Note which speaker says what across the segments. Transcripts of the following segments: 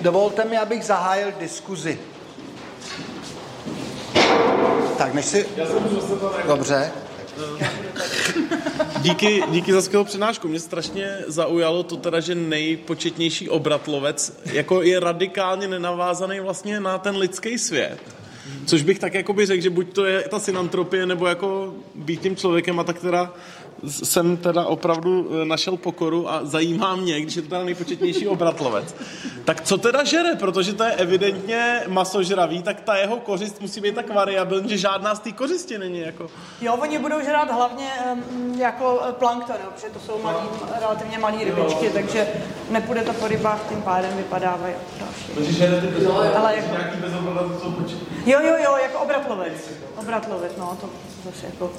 Speaker 1: dovolte mi, abych zahájil diskuzi. Tak, než si... Dobře.
Speaker 2: Díky, díky za skvělou přednášku. Mě strašně zaujalo to teda, že nejpočetnější obratlovec jako je radikálně nenavázaný vlastně na ten lidský svět. Což bych tak jako by řekl, že buď to je ta synantropie, nebo jako být tím člověkem a tak teda jsem teda opravdu eh, našel pokoru a zajímá mě, když je to teda nejpočetnější obratlovec. Tak co teda žere? Protože to je evidentně masožravý, tak ta jeho kořist musí být tak variabilní, že žádná z té kořisti není. Jako...
Speaker 3: Jo, oni budou žrát hlavně jako eh, plankton, protože to jsou malý, relativně malé rybičky, jo. takže nepůjde to po rybách, tím pádem vypadávají další.
Speaker 2: Takže žere ty bez Ale jako... nějaký bez
Speaker 3: Jo, jo, jo, jako obratlovec. Obratlovec, no, to zase jako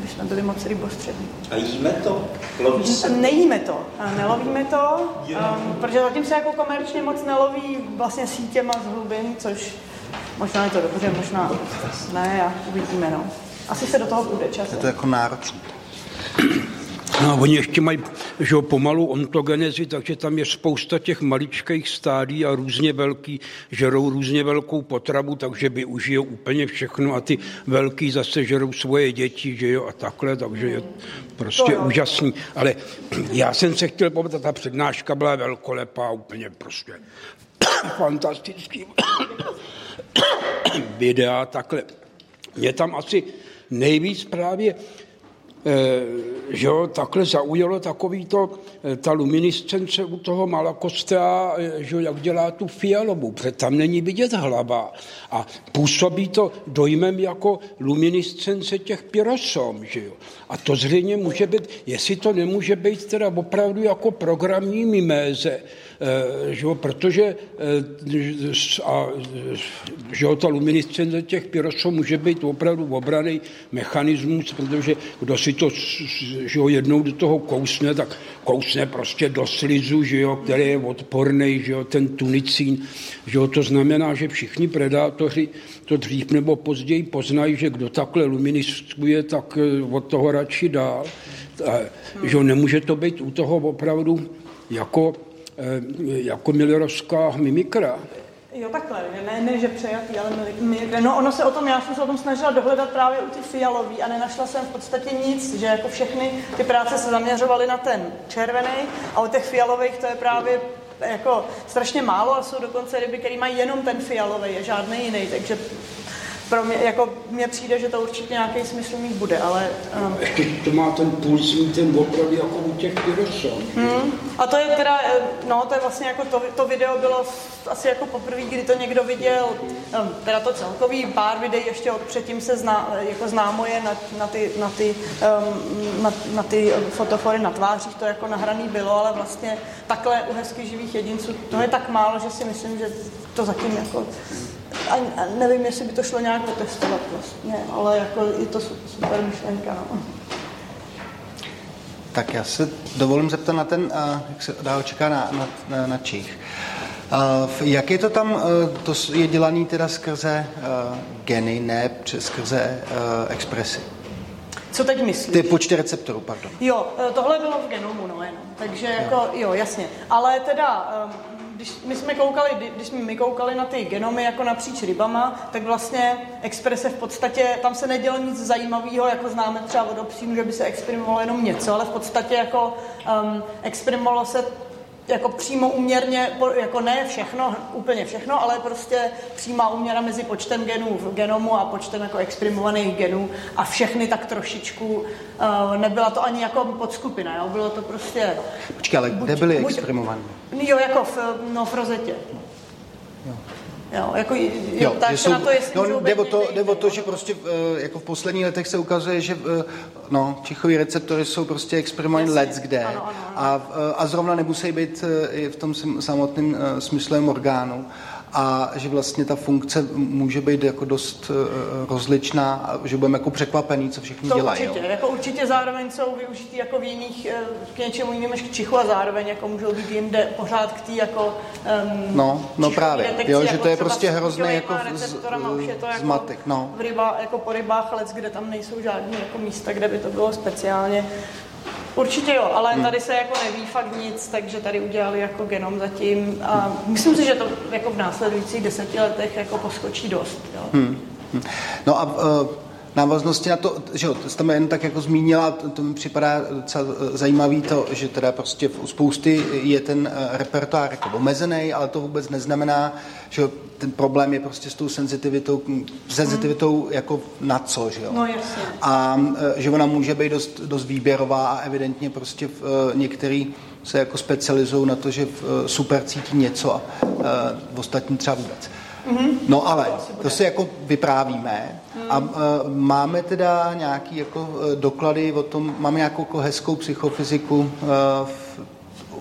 Speaker 3: když jsme byli moc rybostřední.
Speaker 4: A jíme to? Loví se?
Speaker 3: Nejíme to, nelovíme to, um, protože zatím se jako komerčně moc neloví vlastně sítěma z hlubin, což možná je to dobře, možná ne, a uvidíme, no. Asi se do toho půjde čas.
Speaker 1: Je to jako náročné.
Speaker 5: No a oni ještě mají že jo, pomalu ontogenezi, takže tam je spousta těch maličkých stádí a různě velký, žerou různě velkou potravu, takže využijou úplně všechno a ty velký zase žerou svoje děti, že jo, a takhle, takže je prostě to úžasný. Ale já jsem se chtěl povedat, ta přednáška byla velkolepá, úplně prostě fantastický videa, takhle. Mě tam asi nejvíc právě že jo, takhle zaujalo takový to, eh, ta luminiscence u toho Malakostea, eh, že jo, jak dělá tu fialovou, protože tam není vidět hlava a působí to dojmem jako luminiscence těch pyrosom, že jo. A to zřejmě může být, jestli to nemůže být teda opravdu jako programní miméze, Eh, že jo, protože eh, a, že jo, ta luminiscence těch pyrosů může být opravdu obraný mechanismus, protože kdo si to že jo, jednou do toho kousne, tak kousne prostě do slizu, že jo, který je odporný, že jo, ten tunicín, že jo, to znamená, že všichni predátoři to dřív nebo později poznají, že kdo takhle luminiscuje, tak eh, od toho radši dál. Že jo, nemůže to být u toho opravdu jako Eh, jako Millerovská mimikra.
Speaker 3: Jo, takhle, ne, ne, že přejatý, ale mimikra. No ono se o tom, já jsem se o tom snažila dohledat právě u ty fialový a nenašla jsem v podstatě nic, že jako všechny ty práce se zaměřovaly na ten červený a u těch fialových to je právě jako strašně málo a jsou dokonce ryby, které mají jenom ten fialový a žádný jiný, takže pro mě, jako mně přijde, že to určitě nějaký smysl mít bude, ale...
Speaker 5: Um... Ještě to má ten puls, ten opravdu jako u těch pyrosů.
Speaker 3: Hmm. A to je teda, eh, no to je vlastně jako to, to video bylo asi jako poprvé, kdy to někdo viděl, um, teda to celkový, pár videí ještě od předtím se zná, jako známo je na, na, ty, na, ty, um, na, na ty fotofory na tvářích, to jako nahraný bylo, ale vlastně takhle u hezky živých jedinců, to je tak málo, že si myslím, že to zatím jako a, nevím, jestli by to šlo nějak otestovat vlastně, ale jako je to super myšlenka. No.
Speaker 1: Tak já se dovolím zeptat na ten, jak se dál čeká na, na, na, na Čích. Jak je to tam, to je dělaný teda skrze geny, ne přes skrze expresy?
Speaker 3: Co teď myslíš?
Speaker 1: Ty počty receptorů, pardon.
Speaker 3: Jo, e, tohle bylo v genomu, no jenom. Takže jako, jo, jo jasně. Ale teda, když my jsme koukali, když jsme my koukali na ty genomy jako napříč rybama, tak vlastně exprese v podstatě, tam se nedělo nic zajímavého, jako známe třeba vodopřímu, že by se experimovalo jenom něco, ale v podstatě jako um, experimovalo se jako přímo uměrně, jako ne všechno, úplně všechno, ale prostě přímá uměra mezi počtem genů v genomu a počtem jako exprimovaných genů a všechny tak trošičku, uh, nebyla to ani jako podskupina, jo? bylo to prostě...
Speaker 1: Počkej, ale kde byly exprimované?
Speaker 3: Jo, jako v, no, v rozetě. Jo. Jo, jako, jo, jo tak jsou, na to, jestli
Speaker 1: no, jde, o to, jde o to, že prostě eh, jako v posledních letech se ukazuje, že eh, no, čichový receptory jsou prostě experimentální let kde. Ano, ano, ano. A, eh, a zrovna nemusí být i v tom samotném smyslovém orgánu a že vlastně ta funkce může být jako dost uh, rozličná a že budeme jako překvapený, co všichni
Speaker 3: to
Speaker 1: dělají.
Speaker 3: Určitě, jo? jako určitě zároveň jsou využitý jako v jiných, k něčemu jinému než k čichu a zároveň jako můžou být jinde pořád k tý jako um,
Speaker 1: No, no právě,
Speaker 3: detekci,
Speaker 1: jo,
Speaker 3: že
Speaker 1: jako to je prostě hrozný jako
Speaker 3: z, už je to jako
Speaker 1: zmatek, no.
Speaker 3: v ryba, jako po rybách let, kde tam nejsou žádné jako místa, kde by to bylo speciálně Určitě jo, ale hmm. tady se jako neví fakt nic, takže tady udělali jako genom zatím a myslím si, že to jako v následujících deseti letech jako poskočí dost. Jo. Hmm.
Speaker 1: hmm. No a uh, návaznosti na to, že jo, tam jen tak jako zmínila, to, mi připadá docela eh, zajímavý to, že teda prostě v spousty je ten uh, repertoár jako omezený, ale to vůbec neznamená, že ten problém je prostě s tou senzitivitou, senzitivitou hmm. jako na co, že jo.
Speaker 3: No jasně.
Speaker 1: A uh, že ona může být dost, dost výběrová a evidentně prostě v, některý se jako specializují na to, že v, super cítí něco a v ostatní třeba vůbec. Mm-hmm. No ale to si jako vyprávíme a uh, máme teda nějaký jako uh, doklady o tom, máme nějakou jako hezkou psychofyziku uh, v,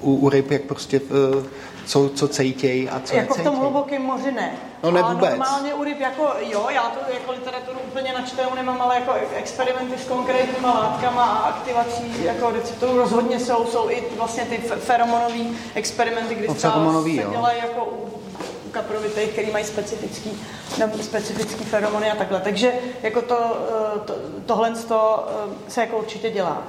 Speaker 1: u, u ryb, jak prostě uh, co, co cejtěj a co
Speaker 3: Jako necejtěj. v tom hlubokém moři ne.
Speaker 1: No ne vůbec.
Speaker 3: normálně u ryb jako jo, já to jako literaturu úplně načtenou nemám, ale jako experimenty s konkrétníma látkama a aktivací jako receptorů rozhodně jsou, jsou i vlastně ty feromonové experimenty, kdy
Speaker 1: no,
Speaker 3: se dělají jako u kaprovitých, který mají specifický, nebo specifický feromony a takhle. Takže jako to, eh, to, tohle to eh, se jako určitě dělá.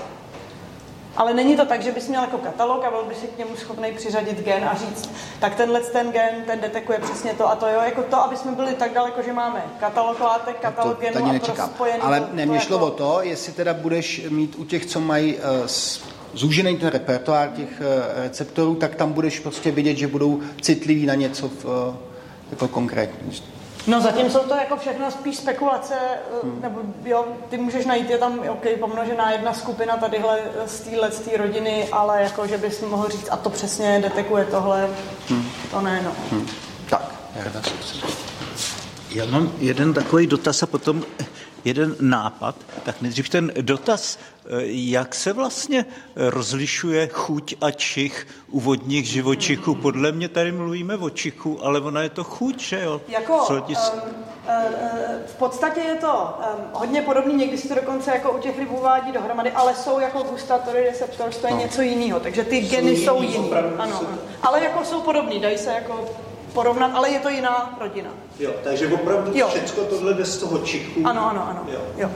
Speaker 3: Ale není to tak, že bys měl jako katalog a byl by si k němu schopný přiřadit gen a říct, tak tenhle ten gen, ten detekuje přesně to a to jo, jako to, aby jsme byli tak daleko, že máme katalog látek, katalog to, genů a to spojený.
Speaker 1: Ale nemě šlo jako... o to, jestli teda budeš mít u těch, co mají uh, zúžený ten repertoár těch eh, receptorů, tak tam budeš prostě vidět, že budou citliví na něco v, eh, jako konkrétní.
Speaker 3: No zatím jsou to jako všechno spíš spekulace, eh, hmm. nebo jo, ty můžeš najít, je tam ok, pomnožená jedna skupina tadyhle z téhle z té rodiny, ale jako, že bys mohl říct, a to přesně detekuje tohle, hmm. to ne, no. Hmm.
Speaker 1: Tak,
Speaker 4: já mám jeden takový dotaz a potom jeden nápad. Tak nejdřív ten dotaz, jak se vlastně rozlišuje chuť a čich u vodních živočichů. Podle mě tady mluvíme o čichu, ale ona je to chuť, že jo?
Speaker 3: Jako, um, v podstatě je to um, hodně podobný, někdy se to dokonce jako u těch ryb uvádí dohromady, ale jsou jako gustatory receptors, to je no. něco jiného, takže ty geny jsou jiný. Ano, ano. Ale jako jsou podobný, dají se jako porovnat, ale je to jiná rodina.
Speaker 4: Jo, takže opravdu jo. všechno tohle jde z toho čichu.
Speaker 3: Ano, ano, ano. Jo. jo.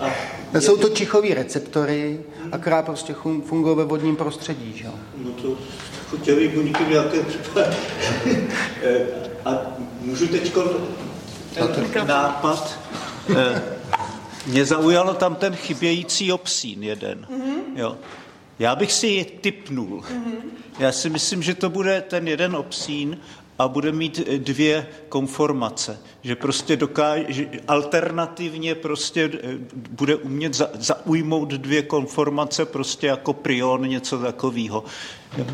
Speaker 1: A jsou to čichové receptory, akorát prostě fungují ve vodním prostředí, že?
Speaker 4: No to chuťový buňky nějaké připadá. A můžu teď ten nápad. Eh, mě zaujalo tam ten chybějící obsín jeden. Mm-hmm. Jo. Já bych si je typnul. Mm-hmm. Já si myslím, že to bude ten jeden obsín a bude mít eh, dvě konformace, že prostě dokáže, že alternativně prostě eh, bude umět za, zaujmout dvě konformace prostě jako prion, něco takového.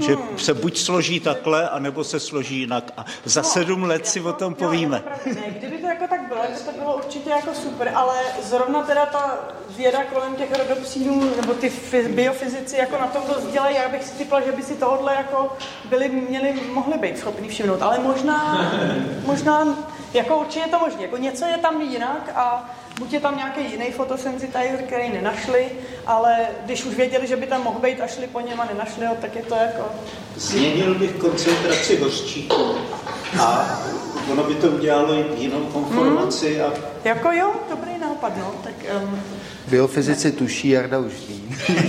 Speaker 4: Že se buď složí takhle, anebo se složí jinak. A za no, sedm let si o tom povíme.
Speaker 3: Ne, kdyby to jako tak bylo, to bylo určitě jako super, ale zrovna teda ta věda kolem těch rodopsínů, nebo ty biofyzici jako na tom dost dělají, já bych si typla, že by si tohle jako byli, měli, mohli být schopni všimnout, ale možná, možná, jako určitě to možné, jako něco je tam jinak a buď je tam nějaký jiný fotosensitizer, který nenašli, ale když už věděli, že by tam mohl být a šli po něm a nenašli ho, tak je to jako...
Speaker 4: Změnil bych koncentraci hořčíku a ono by to udělalo jinou konformaci. A...
Speaker 3: Jako jo, dobrý nápad, no. Tak, um...
Speaker 1: Biofyzici tuší, Jarda už ví.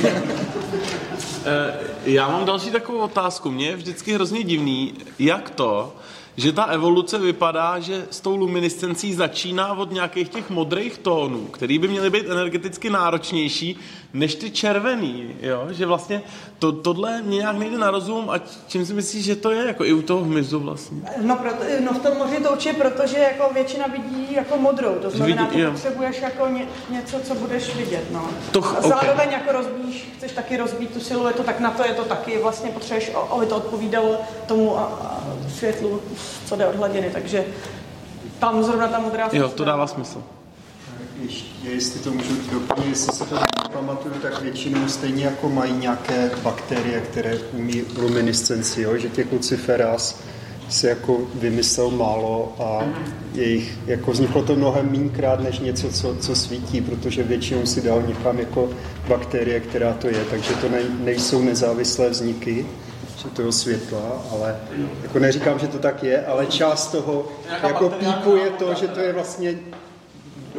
Speaker 2: Eh, já mám další takovou otázku. Mně je vždycky hrozně divný, jak to, že ta evoluce vypadá, že s tou luminescencí začíná od nějakých těch modrých tónů, který by měly být energeticky náročnější než ty červený, jo? že vlastně to, tohle mě nějak nejde na rozum a čím si myslíš, že to je, jako i u toho hmyzu vlastně?
Speaker 3: No, proto, no v tom moři to určitě, protože jako většina vidí jako modrou, to znamená, že potřebuješ jako ně, něco, co budeš vidět, no. To, a zároveň okay. jako rozbíš, chceš taky rozbít tu siluetu, tak na to je to taky, vlastně potřebuješ, aby to odpovídalo tomu a, a světlu, co jde od hladiny, takže tam zrovna ta modrá
Speaker 2: Jo, to dává smysl.
Speaker 6: Ještě, jestli to můžu doplnit, jestli se to pamatuju, tak většinou stejně jako mají nějaké bakterie, které umí luminiscenci, jo? že těch luciferas se jako vymyslel málo a jejich, jako vzniklo to mnohem mínkrát než něco, co, co svítí, protože většinou si dal někam jako bakterie, která to je, takže to nej, nejsou nezávislé vzniky toho světla, ale jako neříkám, že to tak je, ale část toho jako pípu je to, že to je vlastně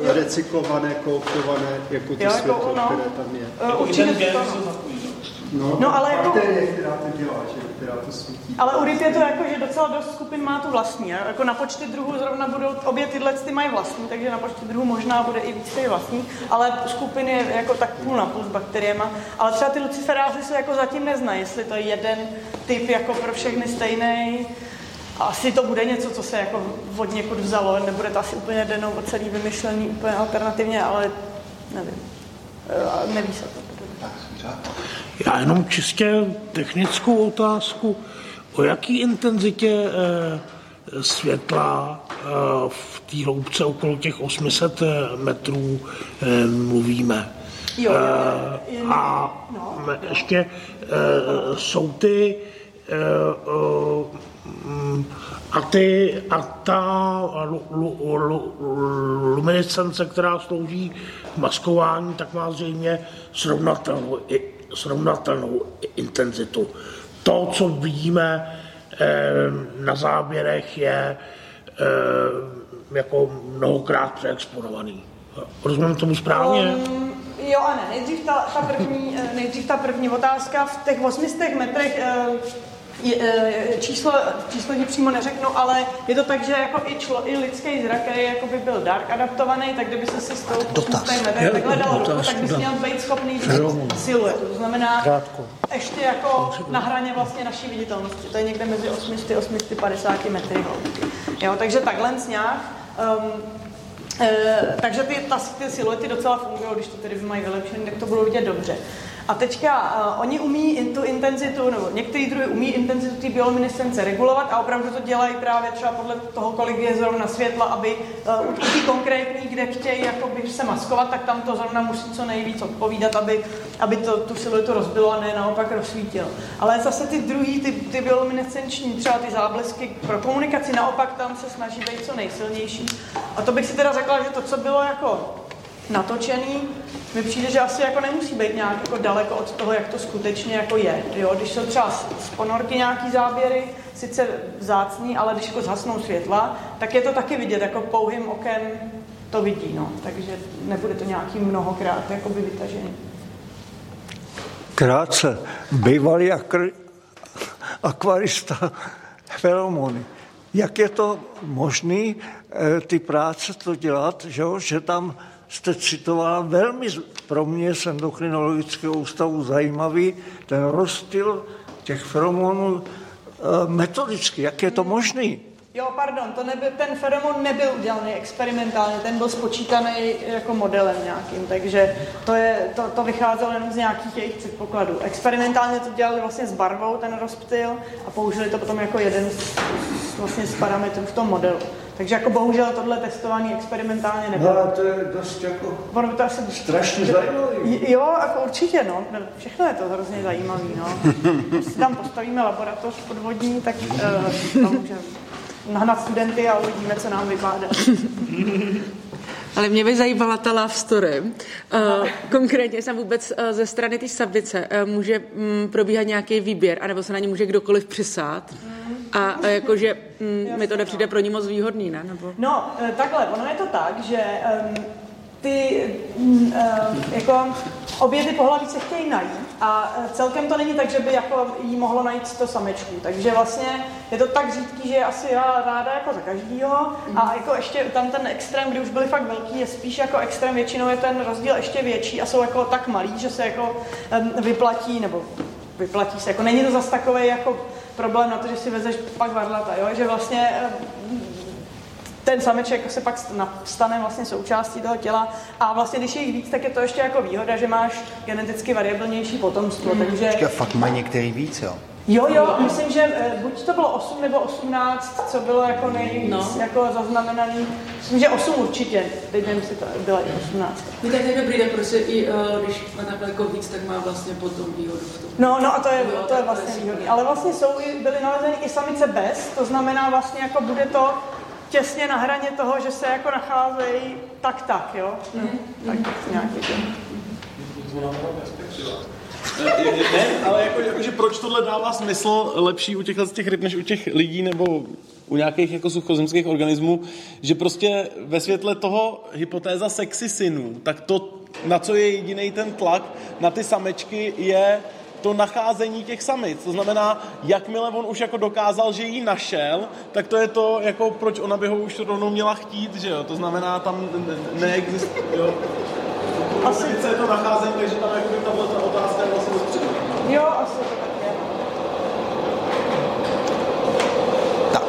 Speaker 6: recyklované, kooptované, jako ty
Speaker 3: Jo, jako
Speaker 6: světlo,
Speaker 3: ono.
Speaker 6: které tam je.
Speaker 3: Uh, určitě
Speaker 2: Ten gen
Speaker 3: to.
Speaker 6: No,
Speaker 3: No, ale jako-
Speaker 6: bakterie, která to dělá, že, která to svítí.
Speaker 3: Ale u ryb je to jako, že docela dost skupin má tu vlastní. a Jako na počty druhů zrovna budou, obě tyhle ty mají vlastní, takže na počty druhů možná bude i víc těch vlastní, ale skupiny je jako tak půl na půl s bakteriema. Ale třeba ty luciferázy se jako zatím neznají, jestli to je jeden typ jako pro všechny stejný. Asi to bude něco, co se jako od někud vzalo, nebude to asi úplně denou celý vymyšlený úplně alternativně, ale nevím. Eh, Neví se to.
Speaker 7: Já jenom čistě technickou otázku. O jaký intenzitě eh, světla eh, v té hloubce okolo těch 800 metrů eh, mluvíme?
Speaker 3: Jo.
Speaker 7: A
Speaker 3: No.
Speaker 7: ještě jsou ty mm, a, ty, a ta lu, lu, lu, luminescence, která slouží k maskování, tak má zřejmě srovnatelnou, i- srovnatelnou intenzitu. To, co vidíme eh, na záběrech, je eh, jako mnohokrát přeexponovaný. Rozumím tomu správně?
Speaker 3: Um, jo a ne, nejdřív ta, ta, první, eh, nejdřív ta první otázka. V těch 800 metrech je, eh, číslo, číslo ti přímo neřeknu, ale je to tak, že jako i, člo, i lidský zrak, který jako by byl dark adaptovaný, tak kdyby se si s tou 800 metrech takhle dal ruku, tak bys měl být schopný vidět siluetu. To znamená, ještě jako na hraně vlastně naší viditelnosti. To je někde mezi 800 a 850 metry hloubky. Jo, takže takhle nějak. Um, Eh, takže ty, ta, ty siluety docela fungují, když to tedy mají vylepšené, tak to budou vidět dobře. A teďka uh, oni umí in, tu intenzitu, nebo některý druhy umí intenzitu té bioluminescence regulovat a opravdu to dělají právě třeba podle toho, kolik je zrovna světla, aby uh, u konkrétní, kde chtějí jakoby se maskovat, tak tam to zrovna musí co nejvíc odpovídat, aby, aby to, tu siluetu rozbilo a ne naopak rozsvítil. Ale zase ty druhý, ty, ty bioluminescenční, třeba ty záblesky pro komunikaci, naopak tam se snaží být co nejsilnější. A to bych si teda řekla, že to, co bylo jako natočený, mi přijde, že asi jako nemusí být nějak jako daleko od toho, jak to skutečně jako je. Jo? Když jsou třeba z ponorky nějaký záběry, sice vzácný, ale když jako zhasnou světla, tak je to taky vidět, jako pouhým okem to vidí, no. takže nebude to nějaký mnohokrát jakoby vytažený.
Speaker 4: Krátce. Bývalý akr... akvarista feromony. Jak je to možné ty práce to dělat, že, že tam jste citovala velmi pro mě z endokrinologického ústavu zajímavý ten rozptyl těch feromonů eh, metodicky. Jak je to možný?
Speaker 3: Jo, pardon, to nebyl, ten feromon nebyl udělaný experimentálně, ten byl spočítaný jako modelem nějakým, takže to, je, to, to vycházelo jenom z nějakých jejich předpokladů. Experimentálně to dělali vlastně s barvou, ten rozptyl, a použili to potom jako jeden z, z, vlastně z parametrů v tom modelu. Takže jako bohužel tohle testování experimentálně nebylo.
Speaker 4: to je dost jako
Speaker 3: Ono by to asi...
Speaker 4: strašně zajímavý.
Speaker 3: Jo, jako určitě, no. Všechno je to hrozně zajímavý, no. Když si tam postavíme laboratoř podvodní, tak uh, tam můžeme nahnat studenty a uvidíme, co nám vypadá.
Speaker 8: Ale mě by zajímala ta love story. Uh, konkrétně jsem vůbec uh, ze strany té sabice uh, může um, probíhat nějaký výběr, anebo se na ní může kdokoliv přisát. A jakože um, mi to nepřijde pro ní moc výhodný, ne? Nebo...
Speaker 3: No, eh, takhle, ono je to tak, že um, ty, mm, eh, jako obě ty pohlaví se chtějí najít a eh, celkem to není tak, že by jako jí mohlo najít to samečku. Takže vlastně je to tak řídký, že je asi já ráda jako za každýho a jako ještě tam ten extrém, kdy už byly fakt velký, je spíš jako extrém, většinou je ten rozdíl ještě větší a jsou jako tak malý, že se jako em, vyplatí, nebo vyplatí se, jako není to zas takový jako problém na to, že si vezeš pak varlata, jo? že vlastně em, ten sameček se pak sta- stane vlastně součástí toho těla a vlastně když je jich víc, tak je to ještě jako výhoda, že máš geneticky variabilnější potomstvo, takže
Speaker 1: Počkej, fakt mají některý víc, jo.
Speaker 3: Jo, jo, myslím, že eh, buď to bylo 8 nebo 18, co bylo jako nejvíc
Speaker 8: No.
Speaker 3: jako zaznamenaný, myslím, že 8 určitě, teď nevím, jestli to bylo i 18.
Speaker 8: No tak je dobrý, tak prostě i uh, když má takhle jako víc, tak má vlastně potom výhodu v tom.
Speaker 3: No, no a to je,
Speaker 8: Jo,
Speaker 3: to je vlastně
Speaker 8: je
Speaker 3: výhodné. Ale vlastně jsou i, byly nalezeny i samice bez, to znamená vlastně jako bude to těsně na hraně toho, že se jako nacházejí tak tak, jo? No, tak nějaký to.
Speaker 2: Ne, ale jako, jako, že proč tohle dává smysl lepší u těch, těch ryb než u těch lidí nebo u nějakých jako suchozemských organismů, že prostě ve světle toho hypotéza sexisynů, tak to, na co je jediný ten tlak na ty samečky, je to nacházení těch samic. To znamená, jakmile on už jako dokázal, že ji našel, tak to je to, jako proč ona by ho už rovnou měla chtít, že jo? To znamená, tam neexistuje, Asi je to nacházení, takže tam jako by tahle ta otázka je vlastně
Speaker 3: Jo, asi to tak je. Tak.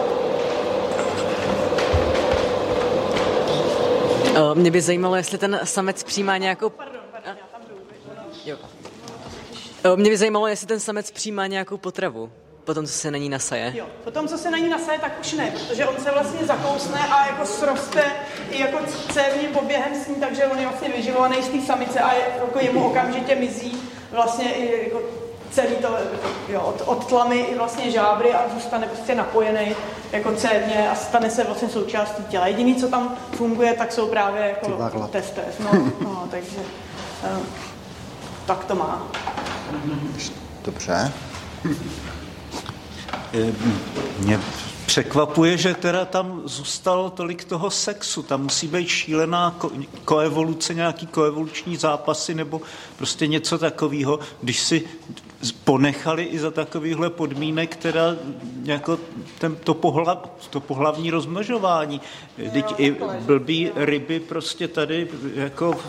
Speaker 9: Eh, mě by zajímalo, jestli ten samec přijímá nějakou...
Speaker 3: Pardon, pardon, já tam jdu.
Speaker 9: Jo. Eh, mě by zajímalo, jestli ten samec přijímá nějakou potravu. Potom, co se na ní nasaje.
Speaker 3: Jo, potom, co se na ní nasaje, tak už ne, protože on se vlastně zakousne a jako sroste i jako cévním poběhem s ní, takže on je vlastně vyživovaný z té samice a je, jako jemu okamžitě mizí vlastně i jako celý to, jo, od, od tlamy i vlastně žábry a zůstane prostě napojený jako cévně a stane se vlastně součástí těla. Jediný, co tam funguje, tak jsou právě jako testes. No, no, takže um, tak to má.
Speaker 1: Dobře.
Speaker 4: Eh, mě překvapuje, že teda tam zůstalo tolik toho sexu. Tam musí být šílená ko- koevoluce, nějaký koevoluční zápasy nebo prostě něco takového. Když si ponechali i za takovýchhle podmínek, teda jako ten, to, pohlav, to pohlavní rozmnožování. Teď i blbý ryby prostě tady jako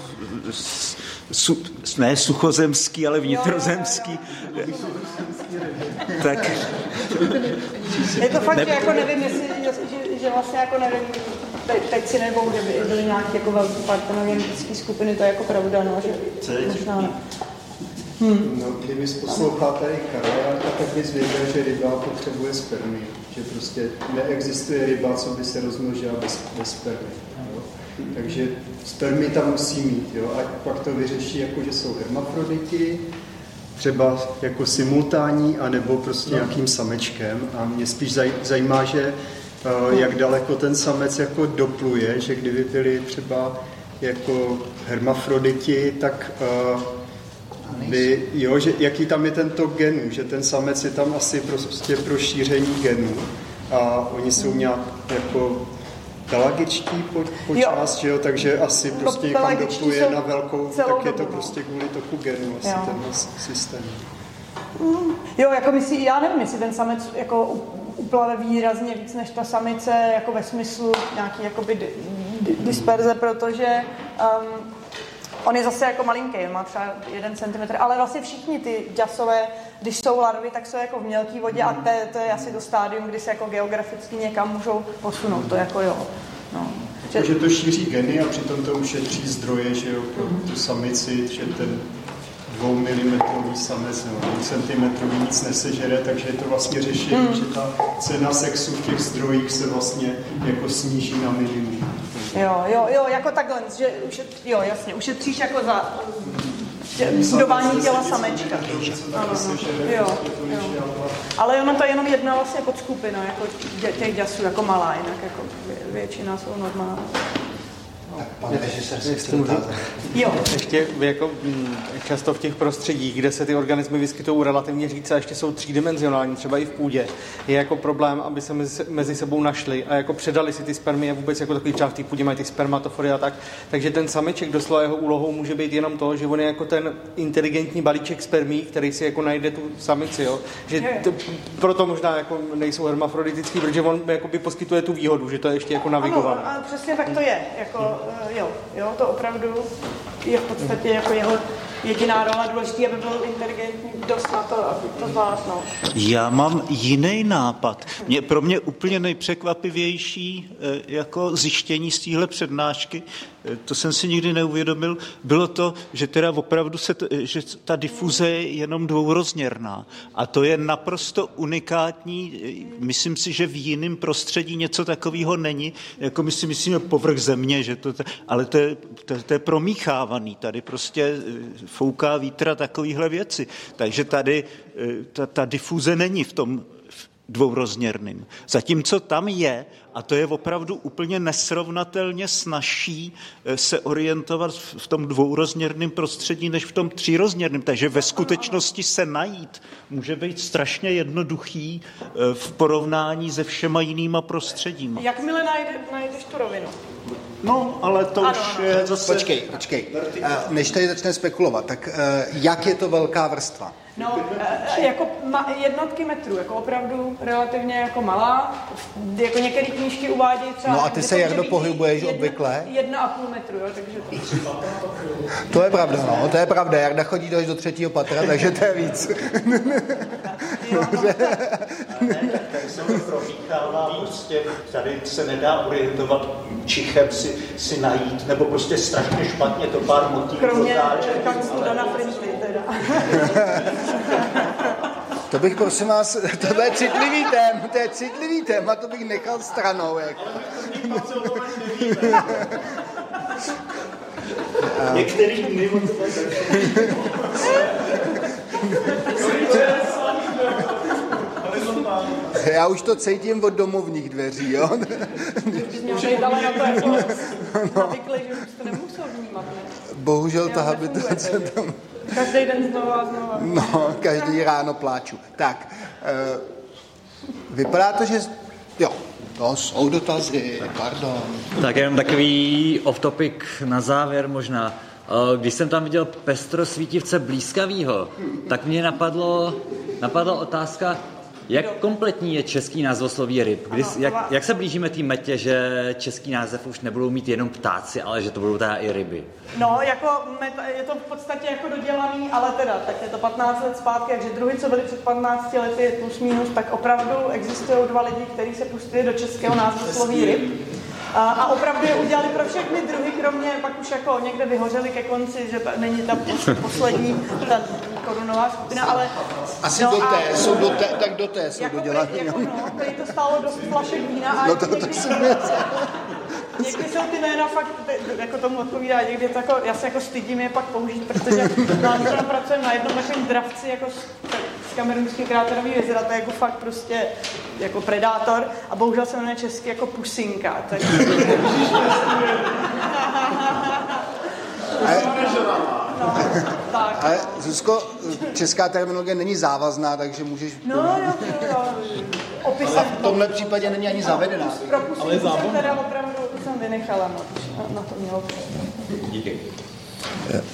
Speaker 4: su, ne suchozemský, ale vnitrozemský.
Speaker 3: tak. Je to fakt, ne... že jako nevím, jestli, že, že vlastně jako nevím, teď, teď si nebo že by byly nějaké jako velký partenogenetické skupiny, to je jako pravda, no, že možná ne.
Speaker 6: Hmm. No, kdyby poslouchal tady Karolárka, tak bys věděl, že ryba potřebuje spermy. Že prostě neexistuje ryba, co by se rozmnožila bez, bez spermy. Jo? Takže spermy tam musí mít. Jo? A pak to vyřeší, jako že jsou hermafroditi, třeba jako simultánní, anebo prostě no. nějakým samečkem. A mě spíš zajímá, že uh, jak daleko ten samec jako dopluje, že kdyby byli třeba jako hermafroditi, tak uh, by, jo, že jaký tam je tento genů, že ten samec je tam asi prostě pro šíření genů a oni jsou nějak jako pelagičtí po, po jo. část, že jo, takže asi no, prostě někam dopluje na velkou, tak je to no. prostě kvůli toku genů asi jo. ten systém.
Speaker 3: Mm, jo, jako myslí, já nevím, jestli ten samec jako uplave výrazně víc než ta samice, jako ve smyslu nějaký jakoby di, di, disperze, protože um, On je zase jako malinký, má třeba jeden centimetr, ale vlastně všichni ty děsové, když jsou larvy, tak jsou jako v mělké vodě a to, to je asi to stádium, kdy se jako geograficky někam můžou posunout, to jako jo. No.
Speaker 6: Že... že to šíří geny a přitom to ušetří zdroje, že jo, pro tu samici, že ten dvou milimetrový samec nebo centimetrový nic nesežere, takže je to vlastně řešení, mm. že ta cena sexu v těch zdrojích se vlastně jako sníží na minimum.
Speaker 3: Jo, jo, jo, jako takhle, že ušet, jo, jasně, ušetříš jako za budování těla samečka. Ano, jo, jo. Ale ono to je jenom jedna vlastně podskupina, jako těch děsů, jako malá, jinak jako většina jsou normální.
Speaker 1: Pane
Speaker 10: Jo. Ještě jako mm, často v těch prostředích, kde se ty organismy vyskytují relativně říce a ještě jsou třídimenzionální, třeba i v půdě, je jako problém, aby se mezi, mezi sebou našli a jako předali si ty spermie vůbec jako takový třeba v té půdě mají ty spermatofory a tak. Takže ten sameček doslova jeho úlohou může být jenom to, že on je jako ten inteligentní balíček spermí, který si jako najde tu samici, jo. Že to, proto možná jako nejsou hermafroditický, protože on jako by poskytuje tu výhodu, že to je ještě jako navigované.
Speaker 3: Ano, přesně tak to je. Jako, jo, jo, to opravdu je v podstatě jako jeho jediná rola důležitý, aby byl inteligentní dost na to, aby to zvládl. No.
Speaker 4: Já mám jiný nápad. Mě, pro mě úplně nejpřekvapivější eh, jako zjištění z téhle přednášky, eh, to jsem si nikdy neuvědomil, bylo to, že teda opravdu se eh, že ta difuze je jenom dvourozměrná. A to je naprosto unikátní. Myslím si, že v jiném prostředí něco takového není. Jako my si myslíme povrch země, že to, ale to je, to, to je promíchávaný. Tady prostě fouká vítra takovýhle věci. Takže tady ta, ta difuze není v tom dvourozměrným. Zatímco tam je, a to je opravdu úplně nesrovnatelně snažší eh, se orientovat v tom dvourozměrném prostředí, než v tom třírozměrném. Takže ve skutečnosti se najít může být strašně jednoduchý eh, v porovnání se všema jinýma prostředíma.
Speaker 3: Jakmile najde, najdeš tu rovinu.
Speaker 4: No, ale to ano, už je zase...
Speaker 1: Počkej, počkej. Eh, než tady začne spekulovat, tak jak je to velká vrstva?
Speaker 3: No, jako jednotky metrů, jako opravdu relativně jako malá. Jako některé knížky uvádějí třeba...
Speaker 1: No a ty se jak do pohybuješ jedna, obvykle?
Speaker 3: Jedna a půl metru, jo, takže...
Speaker 1: To je pravda, no, to je pravda. Jarda chodí až do třetího patra, takže to je víc.
Speaker 4: Dobře. Se mi promíchává prostě, tady se nedá orientovat čichem si, si najít, nebo prostě strašně špatně to pár motivů.
Speaker 3: Kromě kanclu Dana Frinsley teda.
Speaker 1: To bych prosím vás, to je citlivý tém, to je citlivý téma, to bych nechal stranou. Jako.
Speaker 4: Některý dny
Speaker 1: Já už to cítím od domovních dveří, jo?
Speaker 3: no.
Speaker 1: Bohužel ta habitace tam...
Speaker 3: Každý den znovu a znovu.
Speaker 1: No, každý ráno pláču. Tak, uh, vypadá to, že... Jo, to jsou dotazy, pardon.
Speaker 11: Tak jenom takový off-topic na závěr možná. Eh, když jsem tam viděl pestro svítivce blízkavýho, tak mě napadlo, napadla otázka, jak kompletní je český názvosloví ryb? Kdy, jak, jak se blížíme té metě, že český název už nebudou mít jenom ptáci, ale že to budou teda i ryby?
Speaker 3: No, jako meta, je to v podstatě jako dodělaný, ale teda, tak je to 15 let zpátky, takže druhy, co byly před 15 lety plus minus, tak opravdu existují dva lidi, kteří se pustili do českého názvosloví ryb. A, a opravdu je udělali pro všechny druhy, kromě pak už jako někde vyhořeli ke konci, že není ta poslední ta korunová skupina, ale...
Speaker 1: Asi no do té, a, jsou do té, tak do té jsou
Speaker 3: jako
Speaker 1: dodělané.
Speaker 3: Jako, no, to stálo dost flašek vína a
Speaker 1: no to, to, to
Speaker 3: Někdy jsou ty jména fakt, jako tomu odpovídá, někdy to jako, já se jako stydím je pak použít, protože no, my pracujeme na jednom takovém dravci jako z, z kamerunský kráterový jezera, to je jako fakt prostě jako predátor a bohužel se jmenuje česky jako pusinka. Tak...
Speaker 1: Ale, no. Ale Zuzko, česká terminologie není závazná, takže můžeš...
Speaker 3: No, jo, jo, jo.
Speaker 1: Opisem. v tomhle případě není ani zavedená.
Speaker 3: Ale jsem teda opravdu jsem vynechala, no, na to mělo
Speaker 11: Díky.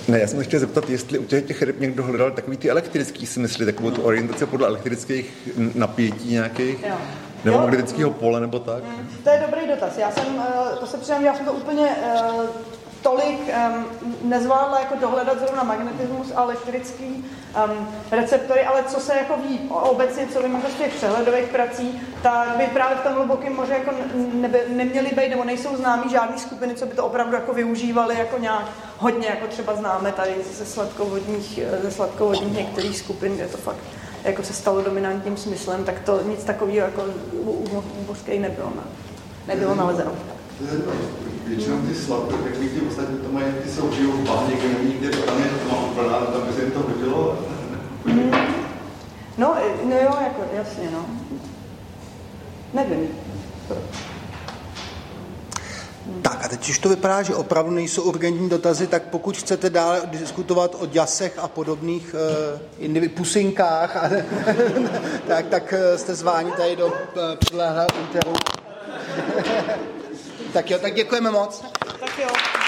Speaker 12: Ne, já jsem chtěl zeptat, jestli u těch ryb někdo hledal takový ty elektrický smysly, takovou tu orientaci podle elektrických napětí nějakých, jo. nebo magnetického pole, nebo tak?
Speaker 3: Mm, to je dobrý dotaz. Já jsem, eh, to se přiznám, já jsem to úplně uh, tolik um, nezvládla jako dohledat zrovna magnetismus a elektrický um, receptory, ale co se jako ví obecně, co vím z těch přehledových prací, tak by právě v tom hlubokém moře jako nebe, neměly být nebo nejsou známý žádný skupiny, co by to opravdu jako využívali jako nějak hodně, jako třeba známe tady ze sladkovodních, ze sladkovodních některých skupin, kde to fakt jako se stalo dominantním smyslem, tak to nic takového jako u, u, u nebylo, ne, nebylo nalezeno.
Speaker 12: Většinou ty sladké, jak ty ostatní to mají, ty jsou žijou v báně, kde není kde tam je to má úplná, tam by se jim to hodilo.
Speaker 3: Mm. No, no jo, jako jasně, no. Nevím.
Speaker 1: Tak a teď už to vypadá, že opravdu nejsou urgentní dotazy, tak pokud chcete dále diskutovat o děsech a podobných uh, pusinkách, a, tak, tak uh, jste zváni tady do uh, přilehlého úteru. tak jo, tak děkujeme moc.
Speaker 3: Tak jo.